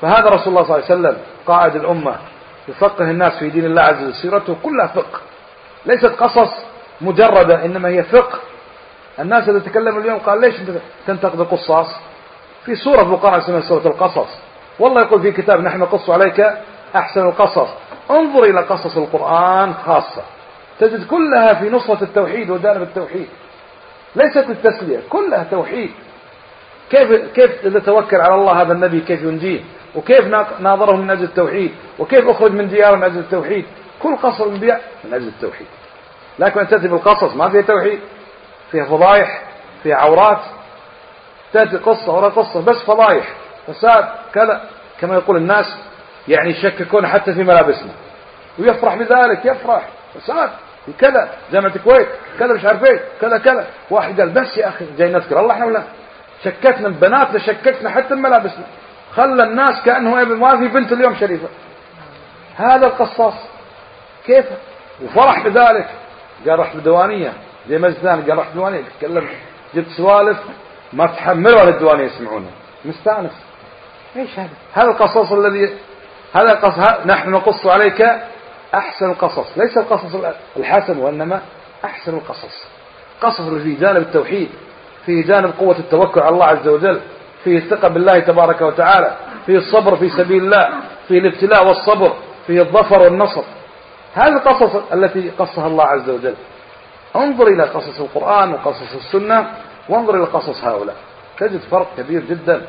فهذا رسول الله صلى الله عليه وسلم قائد الأمة يفقه الناس في دين الله عز وجل. سيرته كلها فقه. ليست قصص مجردة إنما هي فقه. الناس اللي تكلموا اليوم قال ليش تنتقد القصاص؟ في سورة القرآن اسمها سورة القصص. والله يقول في كتاب نحن نقص عليك أحسن القصص. انظر إلى قصص القرآن خاصة. تجد كلها في نصرة التوحيد وجانب التوحيد. ليست التسلية كلها توحيد. كيف كيف توكل على الله هذا النبي؟ كيف ينجيه؟ وكيف ناظره من أجل التوحيد؟ وكيف أخرج من دياره من أجل التوحيد؟ كل قصر الأنبياء من أجل التوحيد. لكن أن تأتي بالقصص ما فيها توحيد فيها فضايح فيها عورات. تأتي قصة وراء قصة بس فضايح. فساد كذا كما يقول الناس يعني يشككون حتى في ملابسنا. ويفرح بذلك يفرح. فساد كذا جامعة الكويت كذا مش عارف كذا كذا. واحد قال بس يا أخي جاي نذكر الله إحنا ولا؟ شككنا البنات شككنا حتى ملابسنا خلى الناس كانه ما في بنت اليوم شريفة. هذا القصاص. كيف؟ وفرح بذلك. قال رحت بدوانيه زي ما ثاني قال رحت بدوانيه تكلم جبت سوالف. ما تحملوا على الديوانية يسمعونها. مستانس. إيش هذا؟ هذا القصص الذي هذا القصص نحن نقص عليك أحسن القصص ليس القصص الحسن وإنما أحسن القصص قصص اللي فيه جانب التوحيد فيه جانب قوة التوكل على الله عز وجل فيه الثقة بالله تبارك وتعالى فيه الصبر في سبيل الله فيه الابتلاء والصبر فيه الظفر والنصر. هذه القصص التي قصها الله عز وجل. انظر إلى قصص القرآن وقصص السنة وانظر إلى قصص هؤلاء. تجد فرق كبير جدا.